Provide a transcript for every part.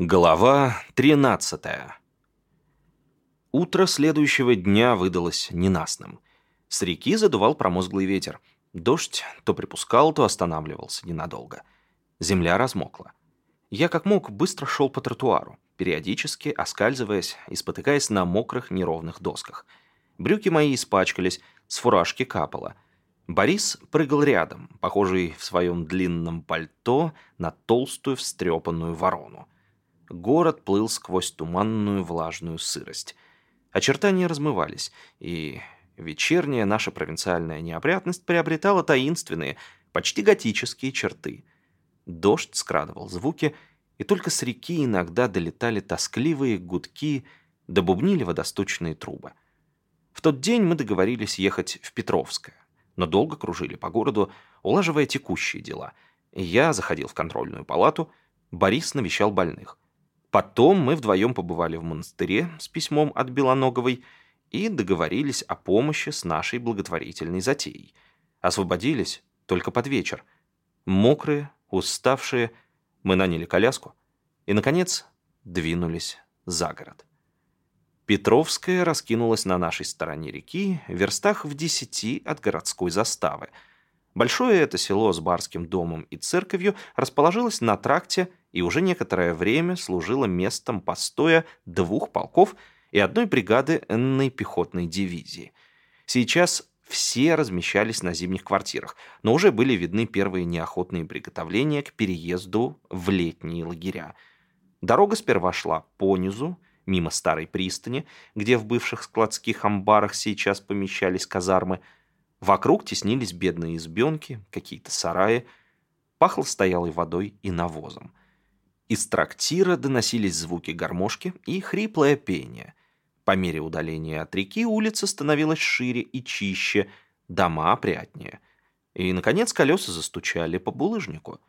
Глава 13 Утро следующего дня выдалось ненастным. С реки задувал промозглый ветер. Дождь то припускал, то останавливался ненадолго. Земля размокла. Я как мог быстро шел по тротуару, периодически оскальзываясь и спотыкаясь на мокрых неровных досках. Брюки мои испачкались, с фуражки капало. Борис прыгал рядом, похожий в своем длинном пальто на толстую встрепанную ворону. Город плыл сквозь туманную влажную сырость. Очертания размывались, и вечерняя наша провинциальная неопрятность приобретала таинственные, почти готические черты. Дождь скрадывал звуки, и только с реки иногда долетали тоскливые гудки, добубнили водосточные трубы. В тот день мы договорились ехать в Петровское, но долго кружили по городу, улаживая текущие дела. Я заходил в контрольную палату, Борис навещал больных. Потом мы вдвоем побывали в монастыре с письмом от Белоноговой и договорились о помощи с нашей благотворительной затеей. Освободились только под вечер. Мокрые, уставшие, мы наняли коляску и, наконец, двинулись за город. Петровская раскинулась на нашей стороне реки, в верстах в десяти от городской заставы. Большое это село с барским домом и церковью расположилось на тракте и уже некоторое время служила местом постоя двух полков и одной бригады энной пехотной дивизии. Сейчас все размещались на зимних квартирах, но уже были видны первые неохотные приготовления к переезду в летние лагеря. Дорога сперва шла по низу, мимо старой пристани, где в бывших складских амбарах сейчас помещались казармы. Вокруг теснились бедные избенки, какие-то сараи. Пахло стоялой водой и навозом. Из трактира доносились звуки гармошки и хриплое пение. По мере удаления от реки улица становилась шире и чище, дома опрятнее. И, наконец, колеса застучали по булыжнику.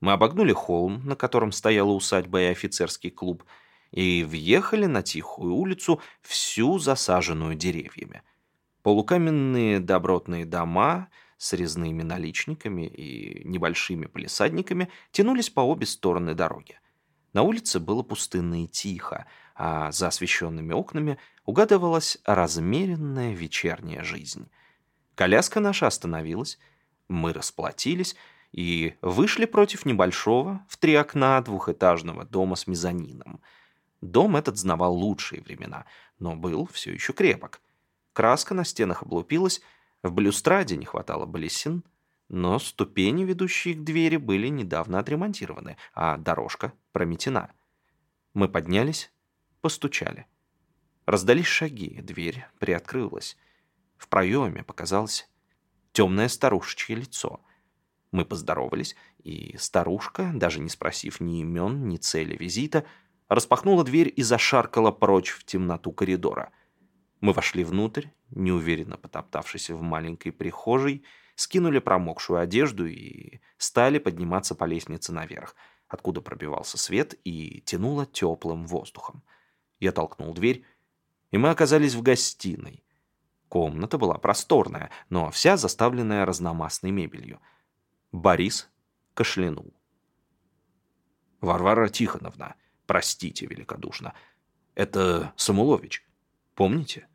Мы обогнули холм, на котором стояла усадьба и офицерский клуб, и въехали на тихую улицу, всю засаженную деревьями. Полукаменные добротные дома с резными наличниками и небольшими полисадниками тянулись по обе стороны дороги. На улице было пустынно и тихо, а за освещенными окнами угадывалась размеренная вечерняя жизнь. Коляска наша остановилась, мы расплатились и вышли против небольшого в три окна двухэтажного дома с мезонином. Дом этот знавал лучшие времена, но был все еще крепок. Краска на стенах облупилась, в балюстраде не хватало балесин, но ступени, ведущие к двери, были недавно отремонтированы, а дорожка прометена. Мы поднялись, постучали. Раздались шаги, дверь приоткрылась. В проеме показалось темное старушечье лицо. Мы поздоровались, и старушка, даже не спросив ни имен, ни цели визита, распахнула дверь и зашаркала прочь в темноту коридора. Мы вошли внутрь, неуверенно потоптавшись в маленькой прихожей, скинули промокшую одежду и стали подниматься по лестнице наверх, откуда пробивался свет и тянуло теплым воздухом. Я толкнул дверь, и мы оказались в гостиной. Комната была просторная, но вся заставленная разномастной мебелью. Борис кашлянул. «Варвара Тихоновна, простите великодушно, это Самулович, помните?»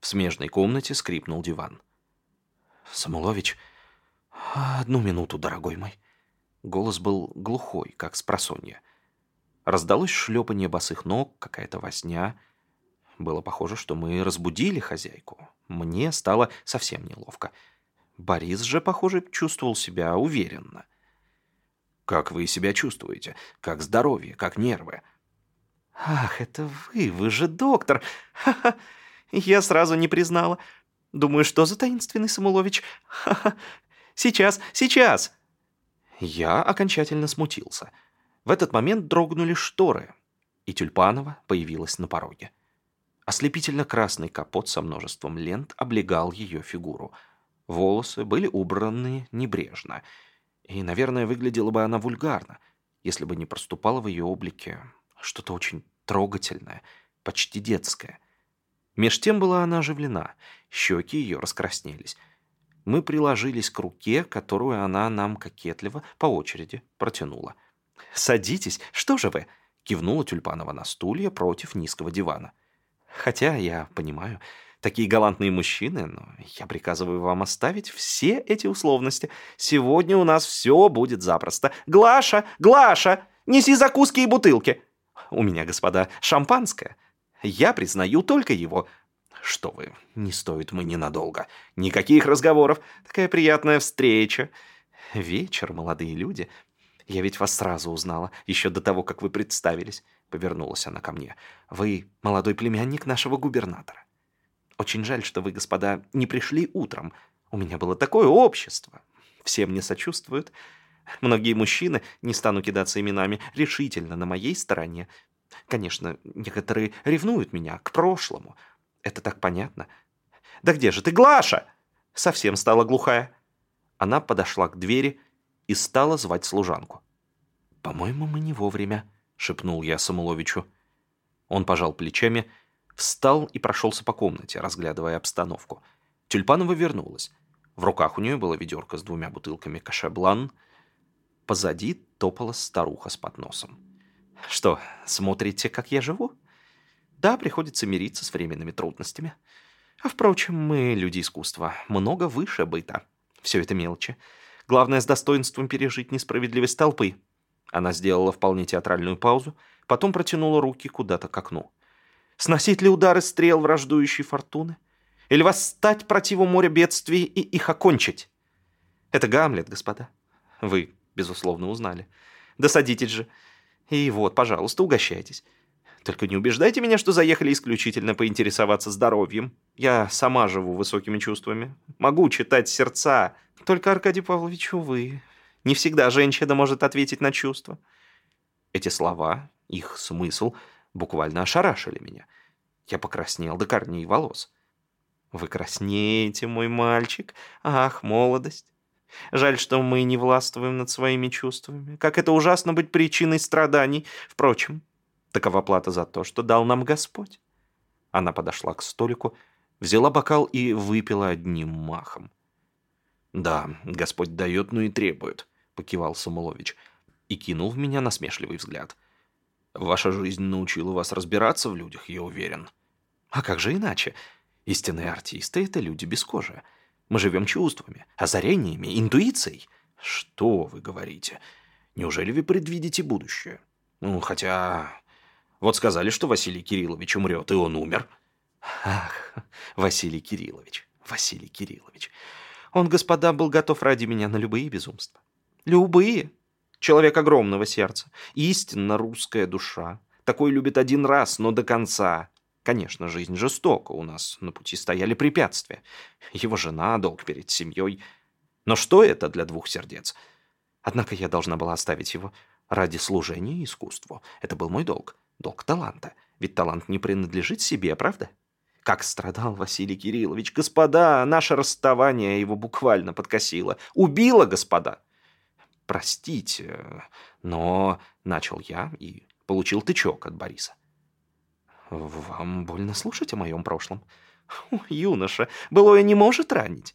В смежной комнате скрипнул диван. «Самулович, одну минуту, дорогой мой». Голос был глухой, как с просонья. Раздалось шлепанье босых ног, какая-то возня. Было похоже, что мы разбудили хозяйку. Мне стало совсем неловко. Борис же, похоже, чувствовал себя уверенно. «Как вы себя чувствуете? Как здоровье? Как нервы?» «Ах, это вы, вы же доктор! Ха-ха! Я сразу не признала. Думаю, что за таинственный Самулович? Ха-ха! Сейчас, сейчас!» Я окончательно смутился. В этот момент дрогнули шторы, и Тюльпанова появилась на пороге. Ослепительно-красный капот со множеством лент облегал ее фигуру. Волосы были убраны небрежно, и, наверное, выглядела бы она вульгарно, если бы не проступало в ее облике что-то очень трогательное, почти детское. Меж тем была она оживлена, щеки ее раскраснелись. Мы приложились к руке, которую она нам кокетливо по очереди протянула. «Садитесь, что же вы?» Кивнула Тюльпанова на стулья против низкого дивана. Хотя, я понимаю, такие галантные мужчины, но я приказываю вам оставить все эти условности. Сегодня у нас все будет запросто. Глаша, Глаша, неси закуски и бутылки. У меня, господа, шампанское. Я признаю только его. Что вы, не стоит мы ненадолго. Никаких разговоров. Такая приятная встреча. Вечер, молодые люди. Я ведь вас сразу узнала, еще до того, как вы представились. Повернулась она ко мне. Вы молодой племянник нашего губернатора. Очень жаль, что вы, господа, не пришли утром. У меня было такое общество. Все мне сочувствуют. Многие мужчины, не стану кидаться именами, решительно на моей стороне. Конечно, некоторые ревнуют меня к прошлому. Это так понятно. Да где же ты, Глаша? Совсем стала глухая. Она подошла к двери и стала звать служанку. «По-моему, мы не вовремя», — шепнул я Самуловичу. Он пожал плечами, встал и прошелся по комнате, разглядывая обстановку. Тюльпанова вернулась. В руках у нее была ведерко с двумя бутылками кашеблан. Позади топала старуха с подносом. «Что, смотрите, как я живу?» «Да, приходится мириться с временными трудностями. А, впрочем, мы люди искусства, много выше быта. Все это мелочи. Главное, с достоинством пережить несправедливость толпы». Она сделала вполне театральную паузу, потом протянула руки куда-то к окну. «Сносить ли удары стрел враждующей фортуны? Или восстать противу моря бедствий и их окончить? Это Гамлет, господа. Вы, безусловно, узнали. Да садитесь же. И вот, пожалуйста, угощайтесь. Только не убеждайте меня, что заехали исключительно поинтересоваться здоровьем. Я сама живу высокими чувствами. Могу читать сердца. Только, Аркадий Павлович, увы, не всегда женщина может ответить на чувства. Эти слова, их смысл, буквально ошарашили меня. Я покраснел до корней волос. Вы краснеете, мой мальчик. Ах, молодость. Жаль, что мы не властвуем над своими чувствами. Как это ужасно быть причиной страданий. Впрочем, такова плата за то, что дал нам Господь. Она подошла к столику, взяла бокал и выпила одним махом. «Да, Господь дает, но и требует», — покивал Самулович и кинул в меня насмешливый взгляд. «Ваша жизнь научила вас разбираться в людях, я уверен». «А как же иначе? Истинные артисты — это люди без кожи. Мы живем чувствами, озарениями, интуицией». «Что вы говорите? Неужели вы предвидите будущее? Ну, хотя... Вот сказали, что Василий Кириллович умрет, и он умер». «Ах, Василий Кириллович, Василий Кириллович...» Он, господа, был готов ради меня на любые безумства. Любые. Человек огромного сердца. Истинно русская душа. Такой любит один раз, но до конца. Конечно, жизнь жестока. У нас на пути стояли препятствия. Его жена, долг перед семьей. Но что это для двух сердец? Однако я должна была оставить его ради служения искусству. Это был мой долг. Долг таланта. Ведь талант не принадлежит себе, правда? Как страдал Василий Кириллович. Господа, наше расставание его буквально подкосило. Убило, господа. Простите, но... Начал я и получил тычок от Бориса. Вам больно слушать о моем прошлом? О, юноша, былое не может ранить.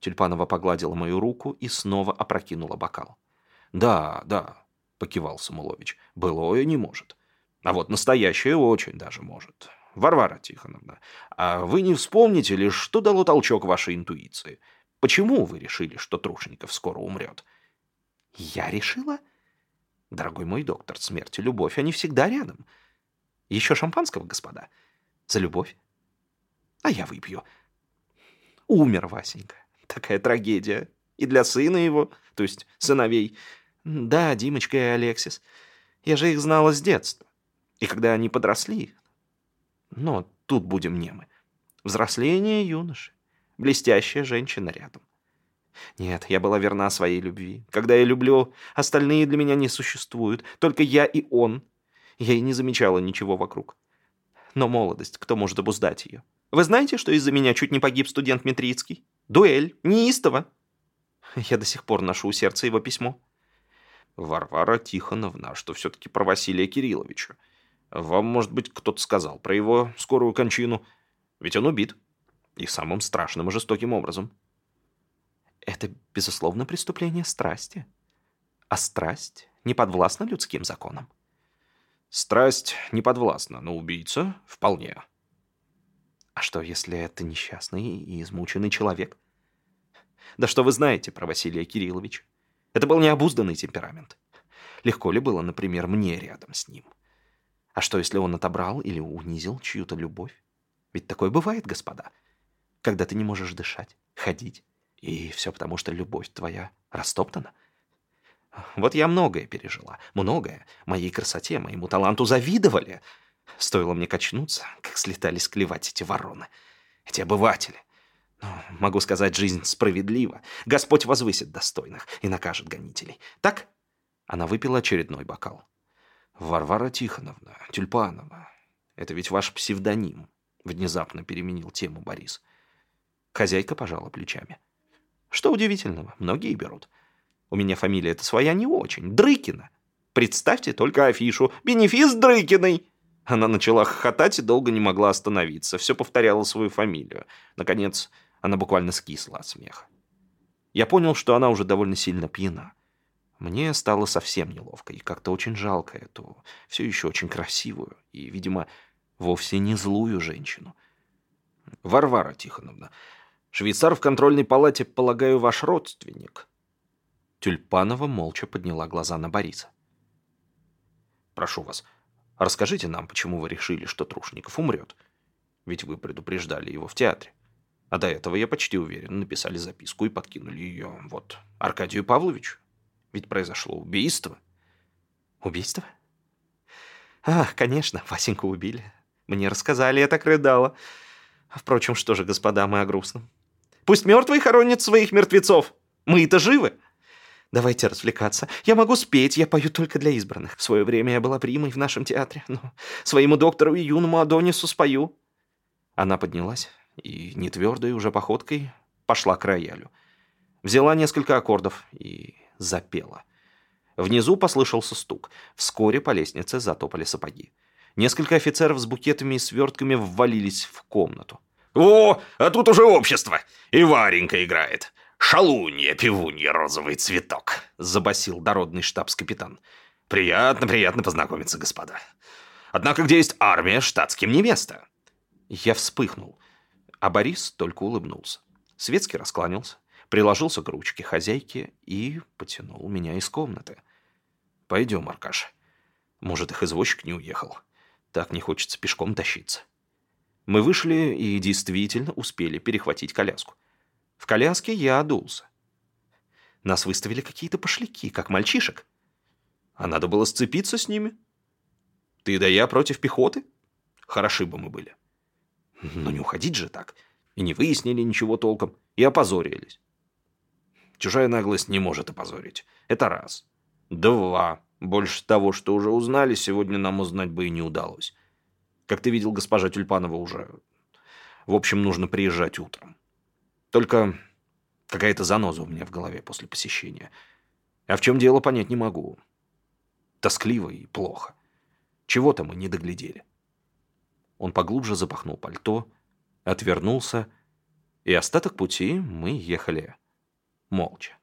Тюльпанова погладила мою руку и снова опрокинула бокал. «Да, да», — покивал Самулович, — «былое не может. А вот настоящее очень даже может. Варвара Тихоновна, а вы не вспомните ли, что дало толчок вашей интуиции? Почему вы решили, что Трушников скоро умрет? Я решила? Дорогой мой доктор, смерть и любовь, они всегда рядом. Еще шампанского, господа? За любовь? А я выпью. Умер Васенька. Такая трагедия. И для сына его, то есть сыновей. Да, Димочка и Алексис. Я же их знала с детства. И когда они подросли, но тут будем немы. Взросление юноши. Блестящая женщина рядом. Нет, я была верна своей любви. Когда я люблю, остальные для меня не существуют. Только я и он. Я и не замечала ничего вокруг. Но молодость, кто может обуздать ее? Вы знаете, что из-за меня чуть не погиб студент Митрицкий? Дуэль, неистово. Я до сих пор ношу у сердца его письмо. Варвара Тихоновна, что все-таки про Василия Кирилловича. Вам, может быть, кто-то сказал про его скорую кончину. Ведь он убит. И самым страшным и жестоким образом. Это, безусловно, преступление страсти. А страсть не подвластна людским законам. Страсть не подвластна, но убийца — вполне. А что, если это несчастный и измученный человек? Да что вы знаете про Василия Кирилловича? Это был необузданный темперамент. Легко ли было, например, мне рядом с ним? А что, если он отобрал или унизил чью-то любовь? Ведь такое бывает, господа, когда ты не можешь дышать, ходить, и все потому, что любовь твоя растоптана. Вот я многое пережила, многое. Моей красоте, моему таланту завидовали. Стоило мне качнуться, как слетались клевать эти вороны, эти обыватели. Но, могу сказать, жизнь справедлива. Господь возвысит достойных и накажет гонителей. Так? Она выпила очередной бокал. «Варвара Тихоновна, Тюльпанова, это ведь ваш псевдоним», — внезапно переменил тему Борис. Хозяйка пожала плечами. «Что удивительного, многие берут. У меня фамилия эта своя не очень, Дрыкина. Представьте только афишу «Бенефис Дрыкиной». Она начала хохотать и долго не могла остановиться, все повторяла свою фамилию. Наконец, она буквально скисла от смеха. Я понял, что она уже довольно сильно пьяна. Мне стало совсем неловко и как-то очень жалко эту, все еще очень красивую и, видимо, вовсе не злую женщину. «Варвара Тихоновна, швейцар в контрольной палате, полагаю, ваш родственник?» Тюльпанова молча подняла глаза на Бориса. «Прошу вас, расскажите нам, почему вы решили, что Трушников умрет? Ведь вы предупреждали его в театре. А до этого, я почти уверен, написали записку и подкинули ее, вот, Аркадию Павловичу. Ведь произошло убийство». «Убийство?» «Ах, конечно, Васеньку убили. Мне рассказали, я так рыдала. Впрочем, что же, господа, мы о грустном. Пусть мертвые хоронят своих мертвецов. Мы-то живы». Давайте развлекаться. Я могу спеть, я пою только для избранных. В свое время я была примой в нашем театре. Но своему доктору и юному Адонису спою». Она поднялась и, нетвердой уже походкой, пошла к роялю. Взяла несколько аккордов и запела. Внизу послышался стук. Вскоре по лестнице затопали сапоги. Несколько офицеров с букетами и свертками ввалились в комнату. «О, а тут уже общество! И Варенька играет! «Шалунья, пивунья, розовый цветок», — забасил дородный штабс-капитан. «Приятно, приятно познакомиться, господа. Однако где есть армия, штатским не место». Я вспыхнул, а Борис только улыбнулся. Светский раскланялся, приложился к ручке хозяйки и потянул меня из комнаты. «Пойдем, Аркаш. Может, их извозчик не уехал. Так не хочется пешком тащиться». Мы вышли и действительно успели перехватить коляску. В коляске я одулся. Нас выставили какие-то пошляки, как мальчишек. А надо было сцепиться с ними. Ты да я против пехоты? Хороши бы мы были. Но не уходить же так. И не выяснили ничего толком, и опозорились. Чужая наглость не может опозорить. Это раз. Два. Больше того, что уже узнали, сегодня нам узнать бы и не удалось. Как ты видел, госпожа Тюльпанова уже... В общем, нужно приезжать утром. Только какая-то заноза у меня в голове после посещения. А в чем дело, понять не могу. Тоскливо и плохо. Чего-то мы не доглядели. Он поглубже запахнул пальто, отвернулся, и остаток пути мы ехали молча.